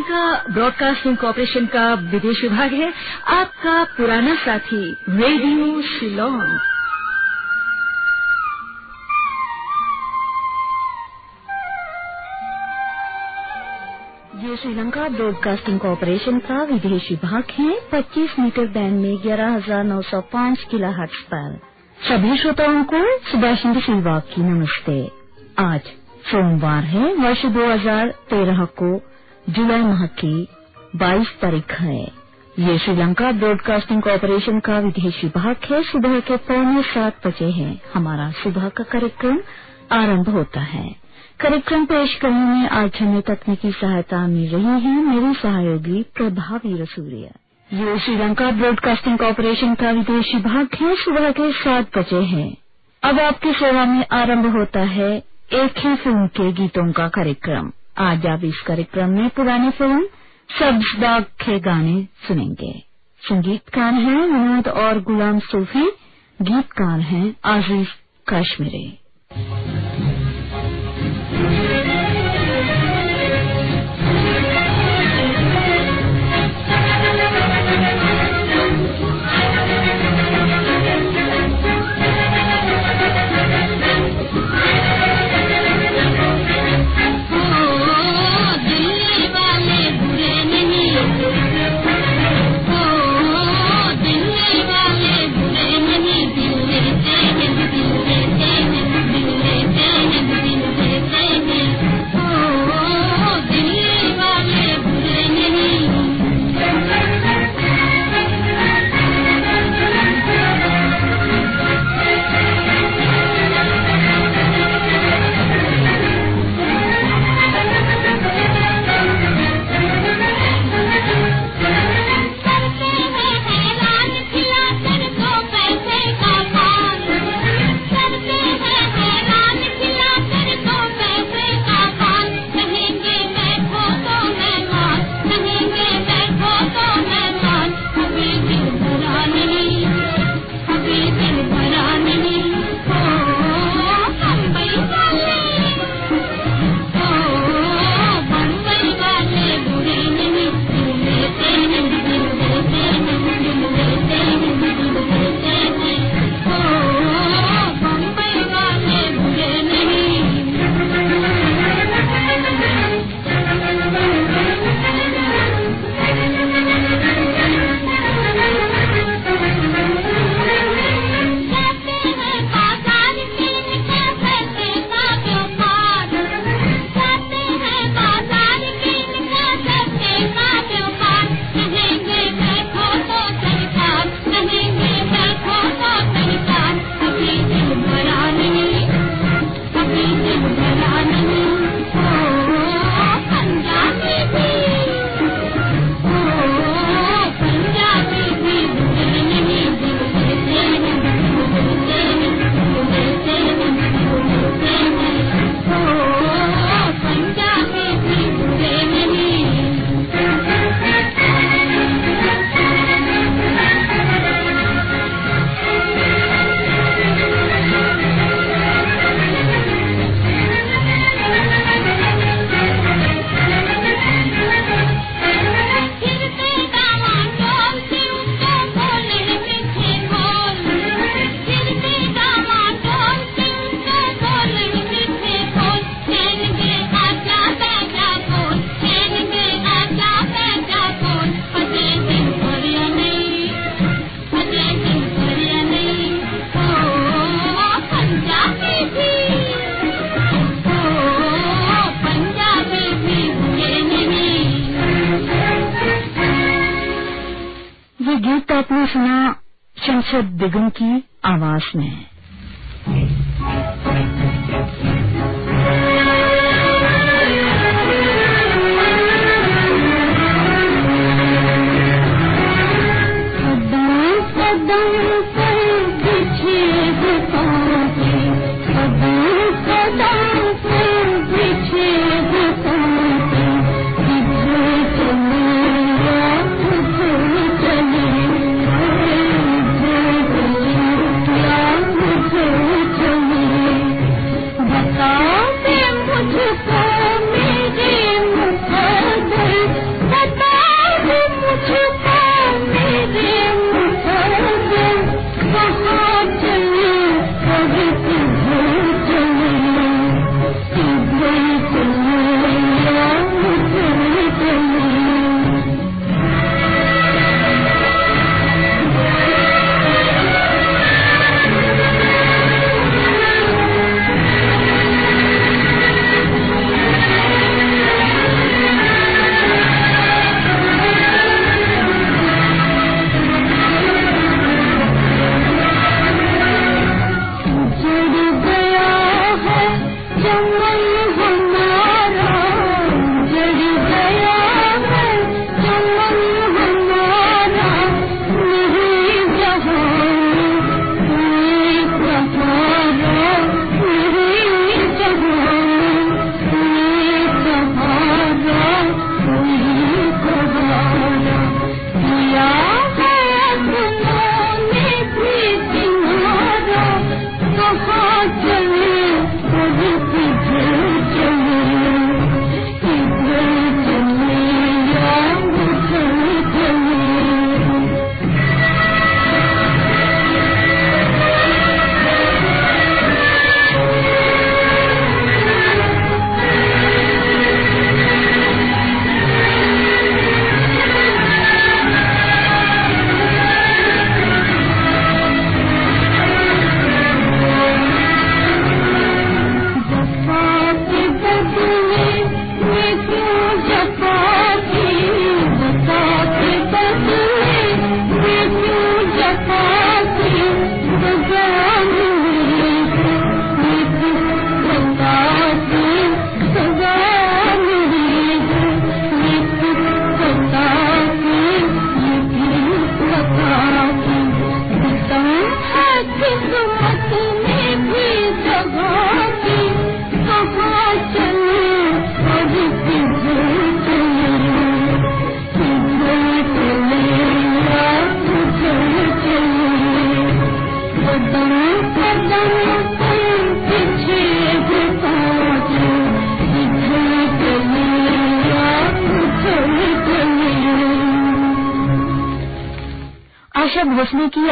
Sri Lanka broadcasting corporation का विदेश विभाग है। आपका पुराना साथी रेडियो शिलोंग। ये श्रीलंका ब्रॉडकास्टिंग कॉरपोरेशन का विदेश विभाग है। 25 मीटर बैंड में 11,905 किलोहर्ट्ज पर। सभी श्रोताओं को सुबह सुभाष सिल्वा की नमस्ते। आज सोमवार है वर्ष 2013 को जुलाई माह की 22 तारीख है। ये श्रीलंका ब्रॉडकास्टिंग कॉरपोरेशन का विदेश विभाग है। सुबह के पौने सात बजे है। हमारा सुबह का कार्यक्रम आरंभ होता है। कार्यक्रम पेश करने में आज हमें तकनीकी सहायता मिल रही है। मेरी सहयोगी प्रभावी रसूरिया ये श्रीलंका ब्रॉडकास्टिंग कॉरपोरेशन का विदेश विभाग है। सुबह के सात बजे है। अब आपकी सेवा में आरंभ होता है एक ही फ़िल्म के गीतों का कार्यक्रम। आज आप इस कार्यक्रम में पुरानी फ़िल्म सब्ज के गाने सुनेंगे। संगीतकार हैं विनोद और गुलाम सूफी गीतकार हैं आजीज कश्मीरी।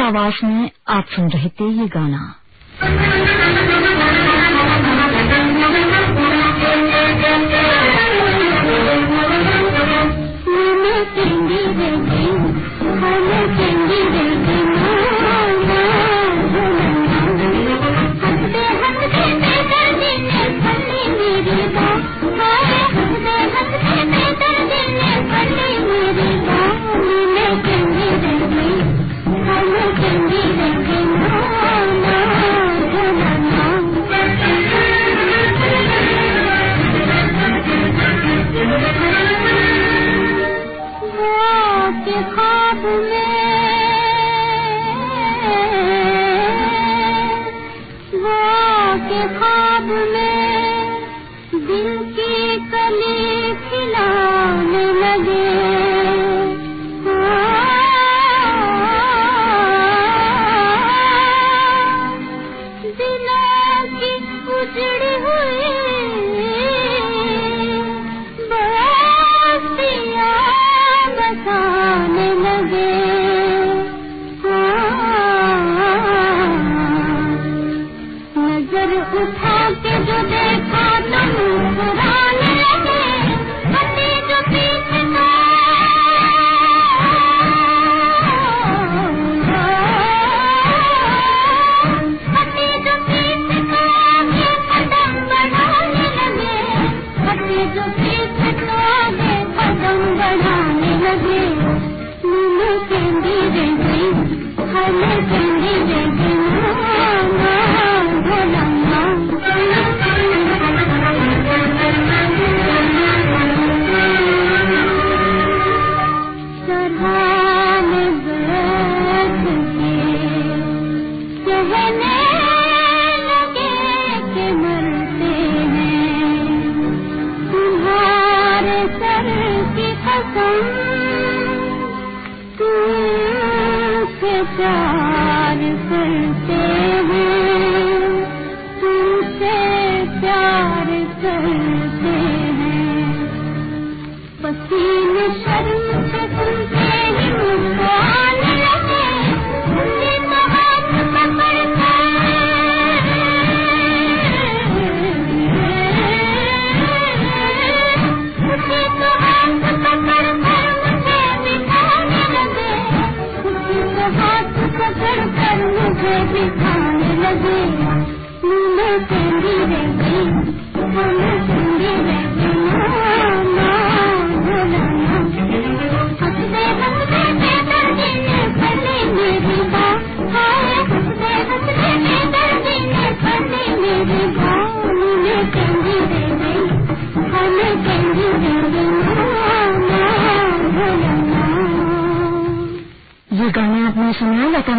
आवाज़ में आप सुन रहे थे ये गाना।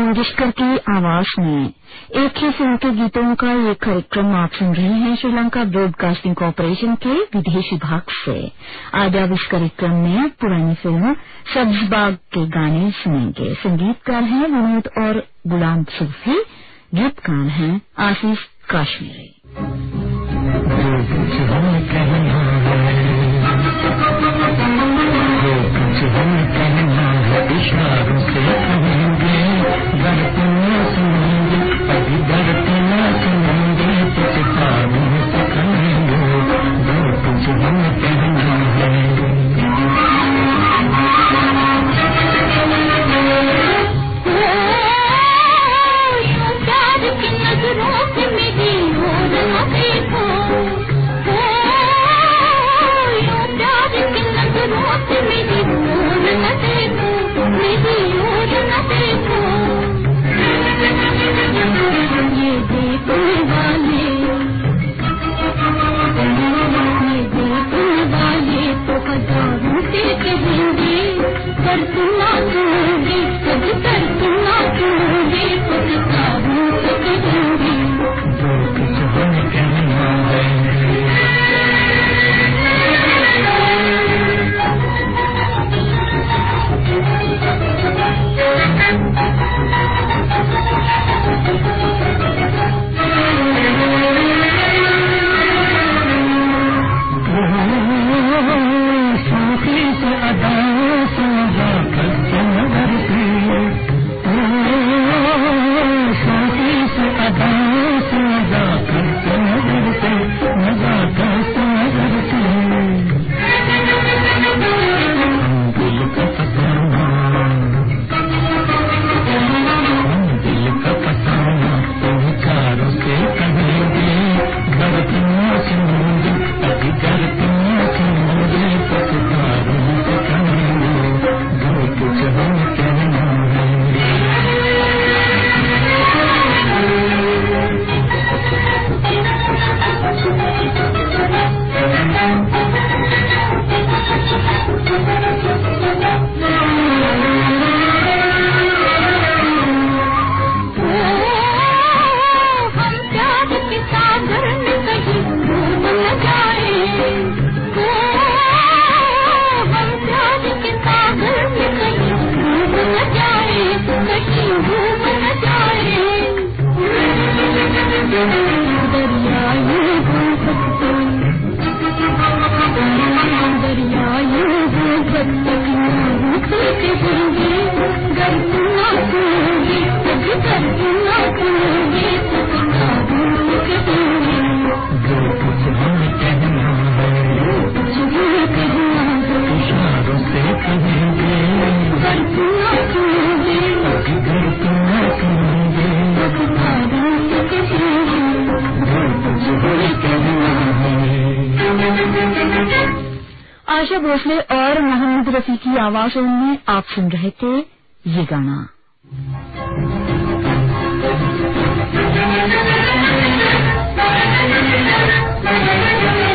मंगेशकर की आवाज़ में। एक ही फ़िल्म के गीतों का ये कार्यक्रम आप सुन रहे हैं श्रीलंका ब्रॉडकास्टिंग कॉरपोरेशन के विदेश विभाग से। आज आप इस कार्यक्रम में पुरानी फ़िल्म सब्जबाग के गाने सुनेंगे। संगीतकार हैं विनोद और गुलाम सूफी गीतकार हैं आशीष काश्मीरी। आशा भोसले और मोहम्मद रफी की आवाजों में आप सुन रहे थे ये गाना Thank you.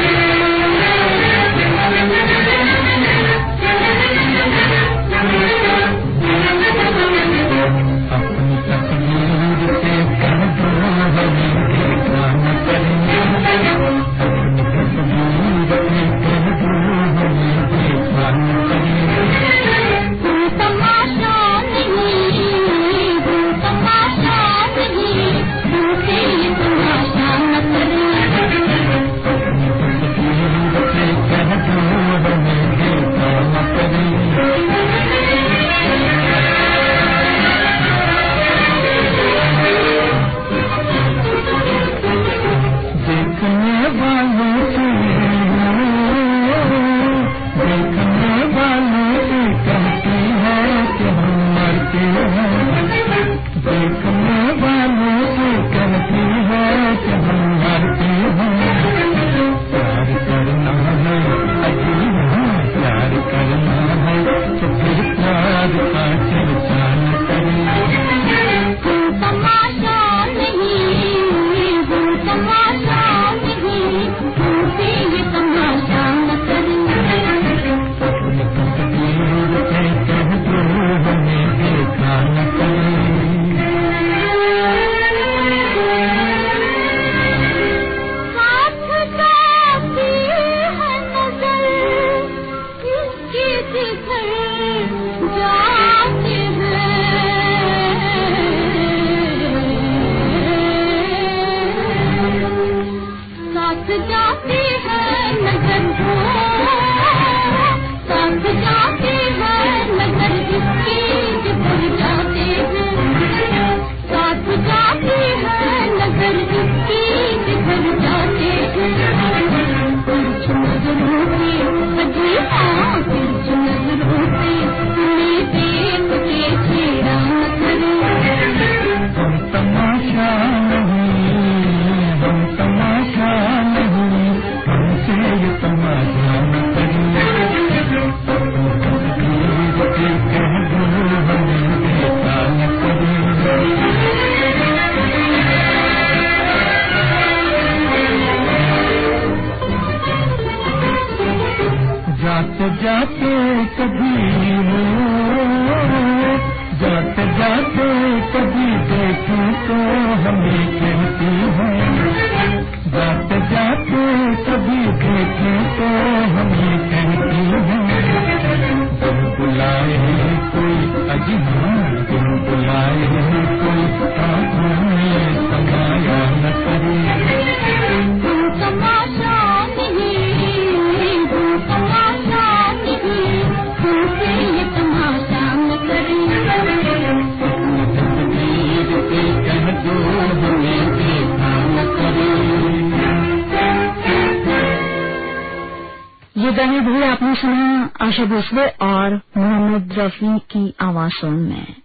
आशा भोसले और मोहम्मद रफी की आवाजों में।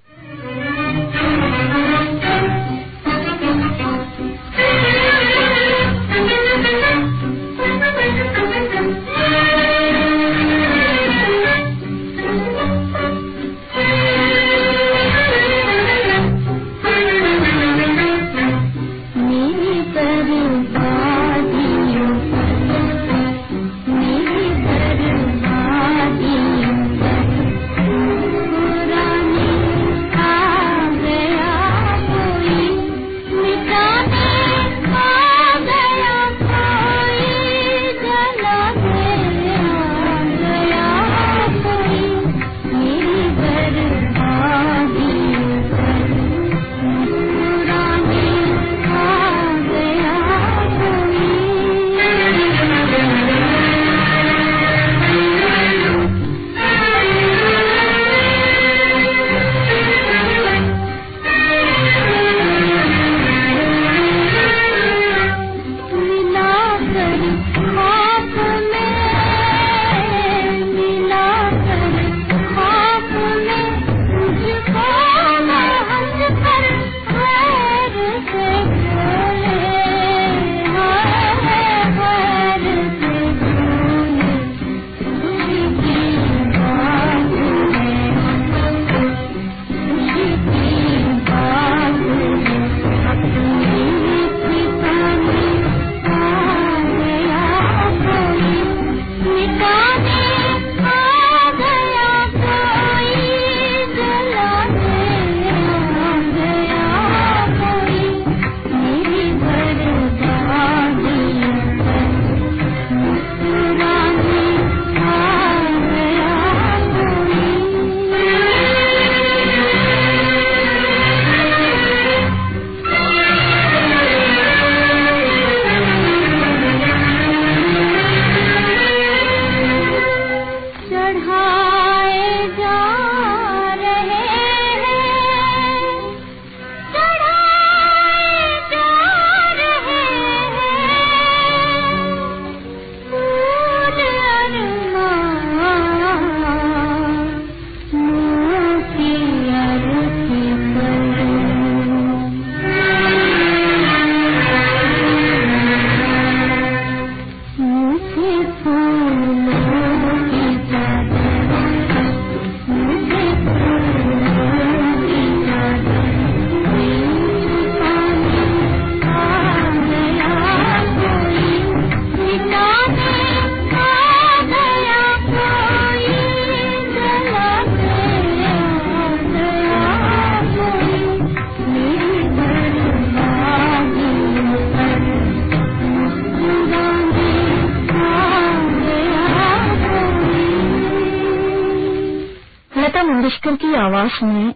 mhm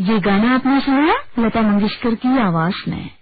ये गाना आपने सुना लता मंगेशकर की आवाज़ में।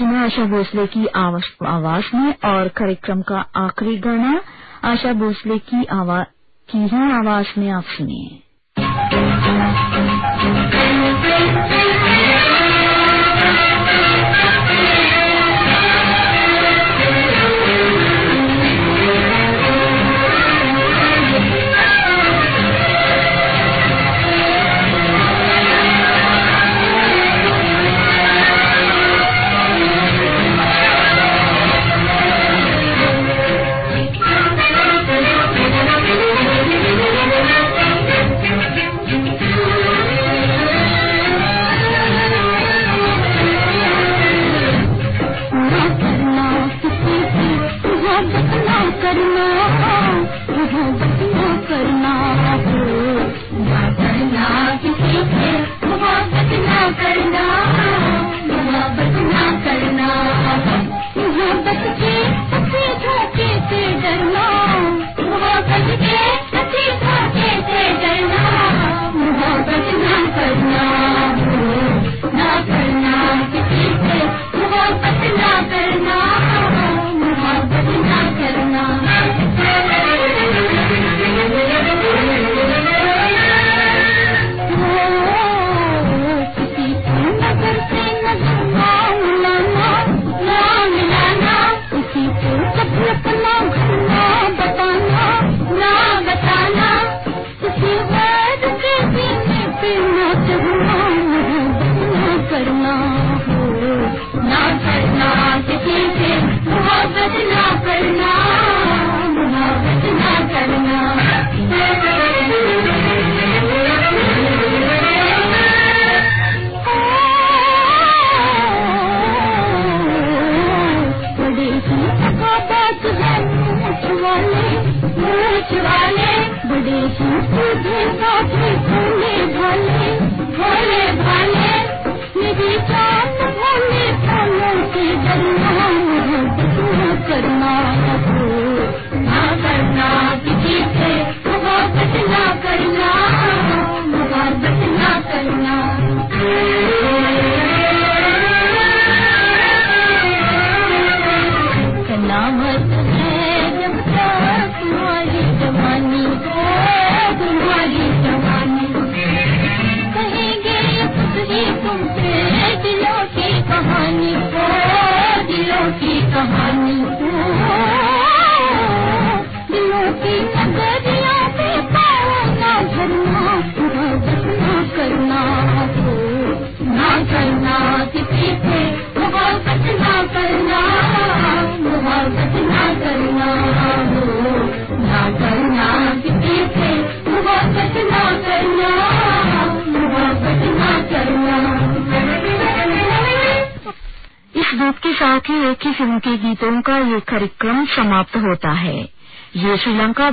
सुना आशा भोसले की आवाज़ में और कार्यक्रम का आखिरी गाना आशा भोसले की की ही आवाज़ में आप सुनिए। साथ ही एक ही फ़िल्म के गीतों का ये कार्यक्रम समाप्त होता है। ये श्रीलंका